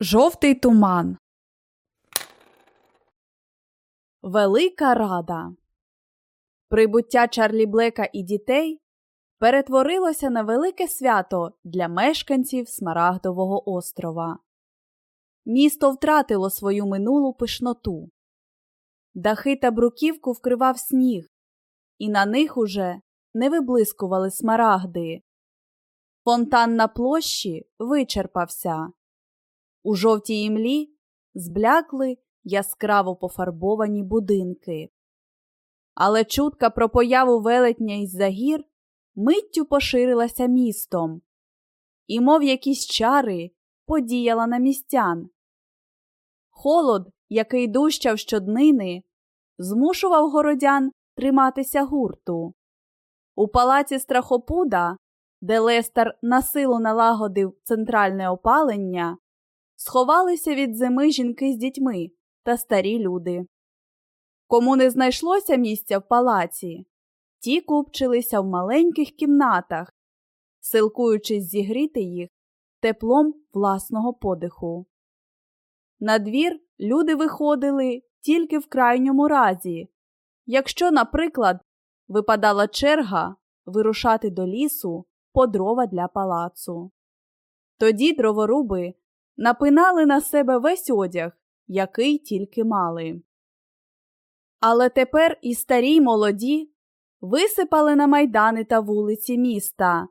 Жовтий туман. Велика рада. Прибуття Чарлі Блека і дітей перетворилося на велике свято для мешканців Смарагдового острова. Місто втратило свою минулу пишноту. Дахи та бруківку вкривав сніг, і на них уже не виблискували смарагди. Фонтан на площі вичерпався. У жовтій імлі зблякли яскраво пофарбовані будинки. Але чутка про появу велетня із загір миттю поширилася містом і, мов якісь чари, подіяла на містян. Холод, який дущав щоднини, змушував городян триматися гурту. У палаці страхопуда, де Лестер на силу налагодив центральне опалення, сховалися від зими жінки з дітьми та старі люди. Кому не знайшлося місця в палаці, ті купчилися в маленьких кімнатах, силкуючись зігріти їх теплом власного подиху. На двір люди виходили тільки в крайньому разі, якщо, наприклад, випадала черга вирушати до лісу по дрова для палацу. Тоді дроворуби напинали на себе весь одяг, який тільки мали. Але тепер і старі й молоді висипали на майдани та вулиці міста.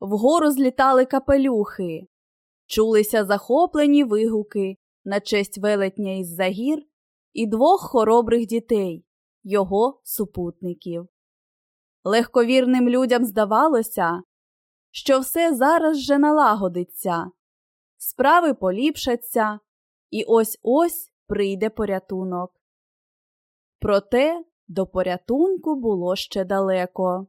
Вгору злітали капелюхи, чулися захоплені вигуки на честь велетня із загір і двох хоробрих дітей, його супутників. Легковірним людям здавалося, що все зараз же налагодиться, справи поліпшаться, і ось ось прийде порятунок. Проте до порятунку було ще далеко.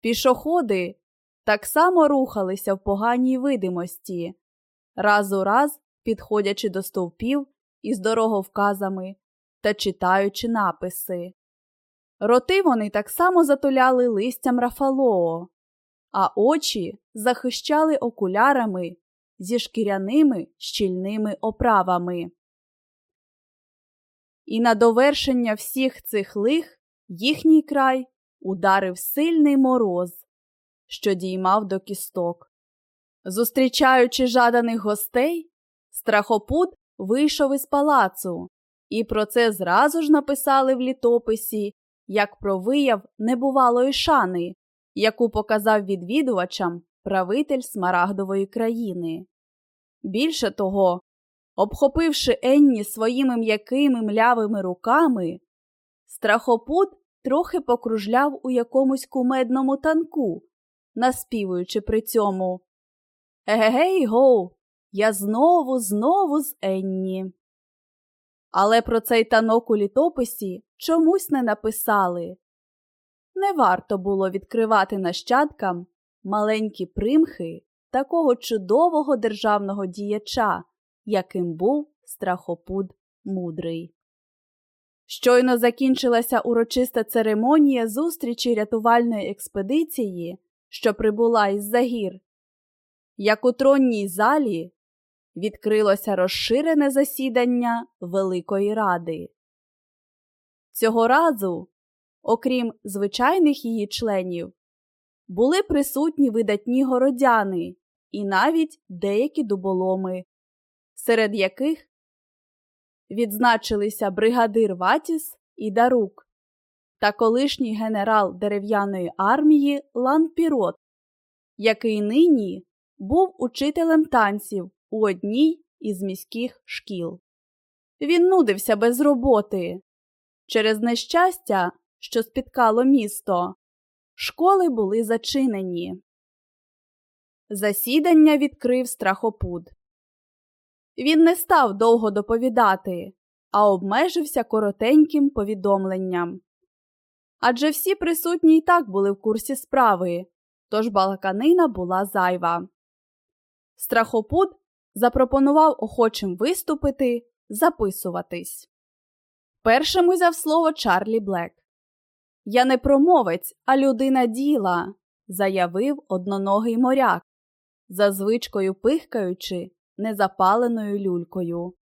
Пішоходи так само рухалися в поганій видимості, раз у раз підходячи до стовпів із дороговказами та читаючи написи. Роти вони так само затуляли листям рафалоо, а очі захищали окулярами зі шкіряними щільними оправами. І на довершення всіх цих лих їхній край ударив сильний мороз, що діймав до кісток. Зустрічаючи жаданих гостей, страхопут вийшов із палацу, і про це зразу ж написали в літописі як про вияв небувалої шани, яку показав відвідувачам правитель Смарагдової країни. Більше того, обхопивши Енні своїми м'якими млявими руками, страхопут трохи покружляв у якомусь кумедному танку, наспівуючи при цьому Егегей гоу, я знову, знову з Енні. Але про цей танок у літописі чомусь не написали. Не варто було відкривати нащадкам маленькі примхи такого чудового державного діяча, яким був страхопуд мудрий. Щойно закінчилася урочиста церемонія зустрічі рятувальної експедиції, що прибула із загір. Як у тронній залі відкрилося розширене засідання Великої Ради. Цього разу, окрім звичайних її членів, були присутні видатні городяни і навіть деякі дуболоми, серед яких відзначилися бригадир Ватіс і Дарук та колишній генерал дерев'яної армії Лан Пірот, який нині був учителем танців у одній із міських шкіл. Він нудився без роботи. Через нещастя, що спіткало місто, школи були зачинені. Засідання відкрив страхопуд. Він не став довго доповідати, а обмежився коротеньким повідомленням. Адже всі присутні й так були в курсі справи, тож балаканина була зайва. Страхопуд запропонував охочим виступити, записуватись. Першим узяв слово Чарлі Блек. Я не промовець, а людина діла, заявив одноногий моряк, за звичкою пихкаючи незапаленою люлькою.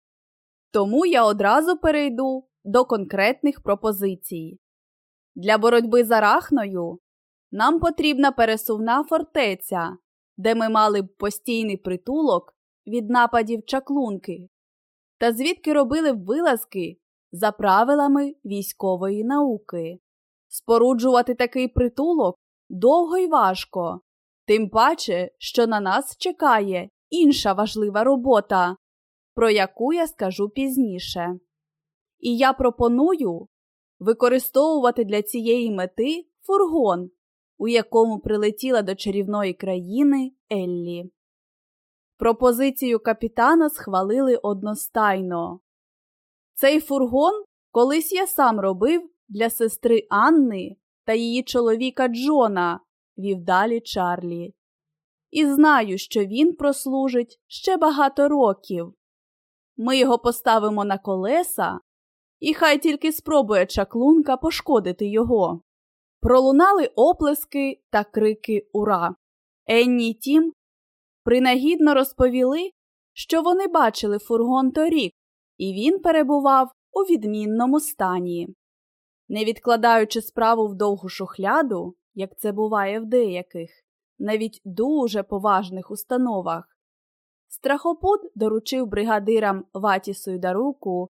Тому я одразу перейду до конкретних пропозицій. Для боротьби з арахною нам потрібна пересувна фортеця, де ми мали б постійний притулок від нападів чаклунки, та звідки робили б вилазки за правилами військової науки. Споруджувати такий притулок довго й важко, тим паче, що на нас чекає інша важлива робота, про яку я скажу пізніше. І я пропоную використовувати для цієї мети фургон, у якому прилетіла до чарівної країни Еллі. Пропозицію капітана схвалили одностайно. Цей фургон колись я сам робив для сестри Анни та її чоловіка Джона, вів далі Чарлі. І знаю, що він прослужить ще багато років. Ми його поставимо на колеса, і хай тільки спробує чаклунка пошкодити його. Пролунали оплески та крики Ура! Енні й Тім принагідно розповіли, що вони бачили фургон торік, і він перебував у відмінному стані. Не відкладаючи справу в довгу шухляду, як це буває в деяких, навіть дуже поважних установах, страхопут доручив бригадирам Ватісу й Даруку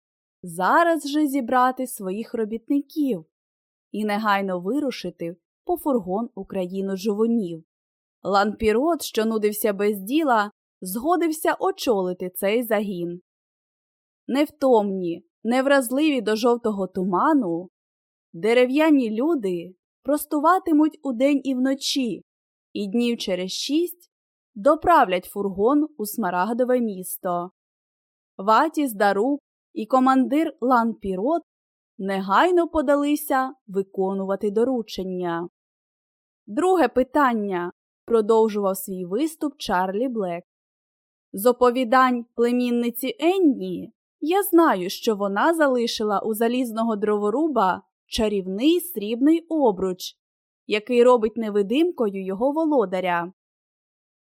зараз же зібрати своїх робітників і негайно вирушити по фургон Україну жовунів. Ланпірот, що нудився без діла, згодився очолити цей загін. Невтомні, невразливі до жовтого туману, дерев'яні люди простуватимуть удень і вночі, і днів через шість доправлять фургон у Смарагдове місто. Ватіс, Дарук і командир Ланпірот негайно подалися виконувати доручення. Друге питання продовжував свій виступ Чарлі Блек. З оповідань племінниці Енні я знаю, що вона залишила у залізного дроворуба чарівний срібний обруч, який робить невидимкою його володаря.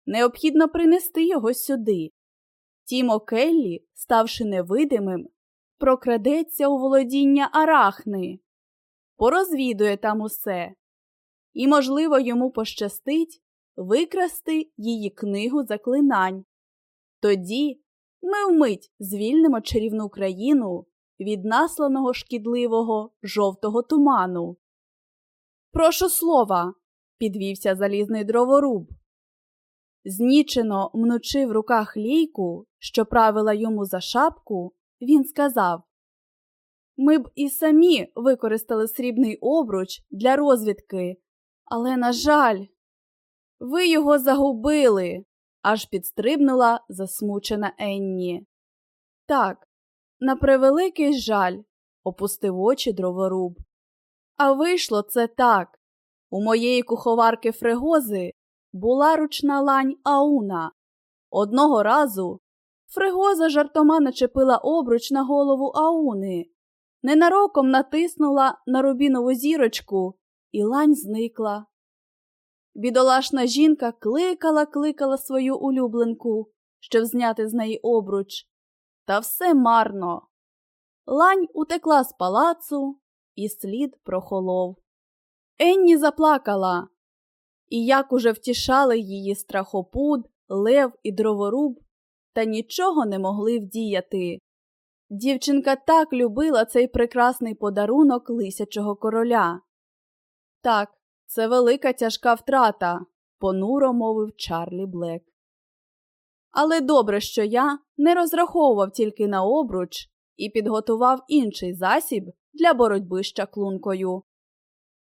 Необхідно принести його сюди. Тімо Келлі, ставши невидимим, прокрадеться у володіння арахни, порозвідує там усе, і, можливо, йому пощастить викрасти її книгу заклинань. Тоді ми вмить звільнимо чарівну країну від насланого шкідливого жовтого туману. Прошу слова, підвівся залізний дроворуб. Знічено мнучи в руках лійку, що правила йому за шапку, він сказав Ми б і самі використали срібний обруч для розвідки, але, на жаль, ви його загубили, аж підстрибнула засмучена Енні. Так, на превеликий жаль, опустив очі дроворуб. А вийшло це так. У моєї куховарки Фрегози була ручна лань Ауна. Одного разу Фрегоза жартома начепила обруч на голову Ауни, ненароком натиснула на рубінову зірочку, і лань зникла. Бідолашна жінка кликала, кликала свою улюбленку, щоб зняти з неї обруч. Та все марно. Лань утекла з палацу, і слід прохолов. Енні заплакала, і як уже втішали її страхопуд, лев і дроворуб, та нічого не могли вдіяти. Дівчинка так любила цей прекрасний подарунок лисячого короля. Так, це велика тяжка втрата, понуро мовив Чарлі Блек. Але добре, що я не розраховував тільки на обруч і підготував інший засіб для боротьби з чаклункою.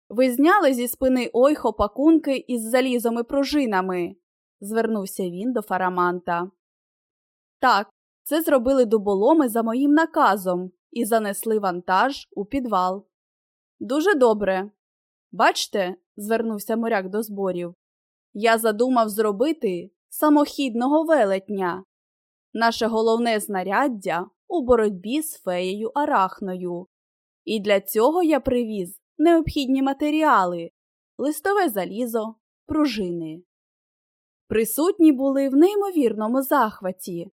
Ви зняли зі спини ойхо пакунки із залізом пружинами, звернувся він до фараманта. Так, це зробили дуболоми за моїм наказом і занесли вантаж у підвал. Дуже добре. Бачте, звернувся моряк до зборів, я задумав зробити самохідного велетня, наше головне знаряддя у боротьбі з феєю арахною. І для цього я привіз необхідні матеріали листове залізо, пружини. Присутні були в неймовірному захваті,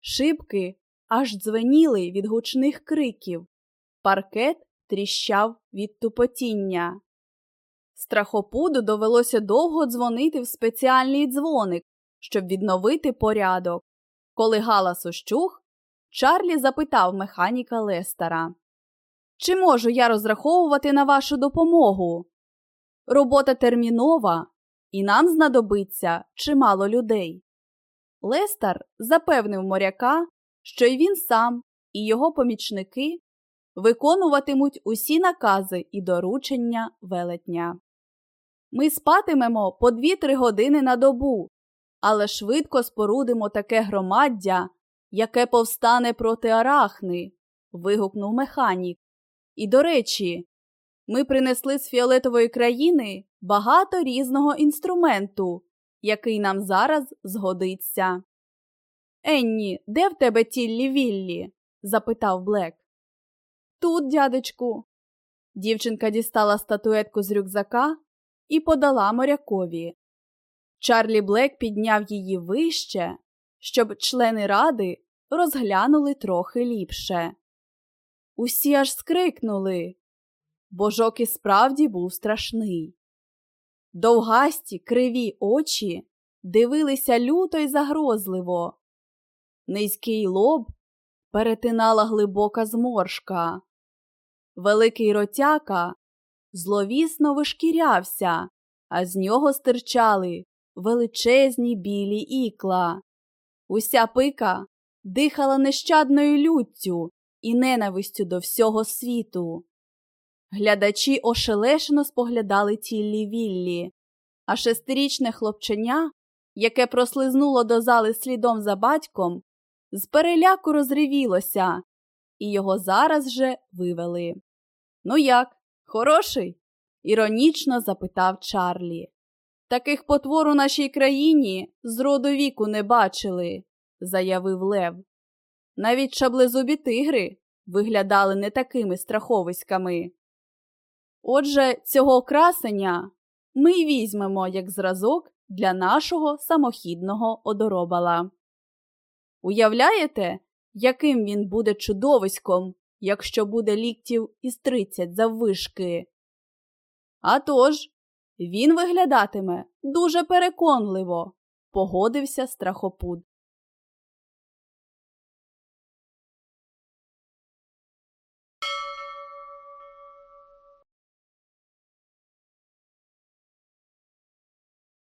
Шибки аж дзвеніли від гучних криків, паркет тріщав від тупотіння. Страхопуду довелося довго дзвонити в спеціальний дзвоник, щоб відновити порядок. Коли галас ущух, Чарлі запитав механіка Лестера. Чи можу я розраховувати на вашу допомогу? Робота термінова, і нам знадобиться чимало людей. Лестер запевнив моряка, що й він сам, і його помічники виконуватимуть усі накази і доручення велетня. Ми спатимемо по 2-3 години на добу, але швидко спорудимо таке громаддя, яке повстане проти арахни. вигукнув механік. І, до речі, ми принесли з фіолетової країни багато різного інструменту, який нам зараз згодиться. Енні, де в тебе тіллі Віллі? запитав Блек. Тут, дядечку. Дівчинка дістала статуетку з рюкзака і подала морякові. Чарлі Блек підняв її вище, щоб члени ради розглянули трохи ліпше. Усі аж скрикнули. Божок і справді був страшний. Довгасті криві очі дивилися люто й загрозливо. Низький лоб перетинала глибока зморшка. Великий ротяка зловісно вишкірявся, а з нього стирчали величезні білі ікла. Уся пика дихала нещадною люттю і ненавистю до всього світу. Глядачі ошелешено споглядали тіллі Віллі, а шестирічне хлопченя, яке прослизнуло до зали слідом за батьком, з переляку розривілося, і його зараз же вивели. Ну як, хороший? іронічно запитав Чарлі. Таких потвор у нашій країні з роду віку не бачили, заявив Лев. Навіть шаблезубі тигри виглядали не такими страховиськами. Отже, цього красення ми й візьмемо як зразок для нашого самохідного одоробала. Уявляєте, яким він буде чудовиськом, якщо буде ліктів із тридцять заввишки? А тож, він виглядатиме дуже переконливо, погодився страхопуд.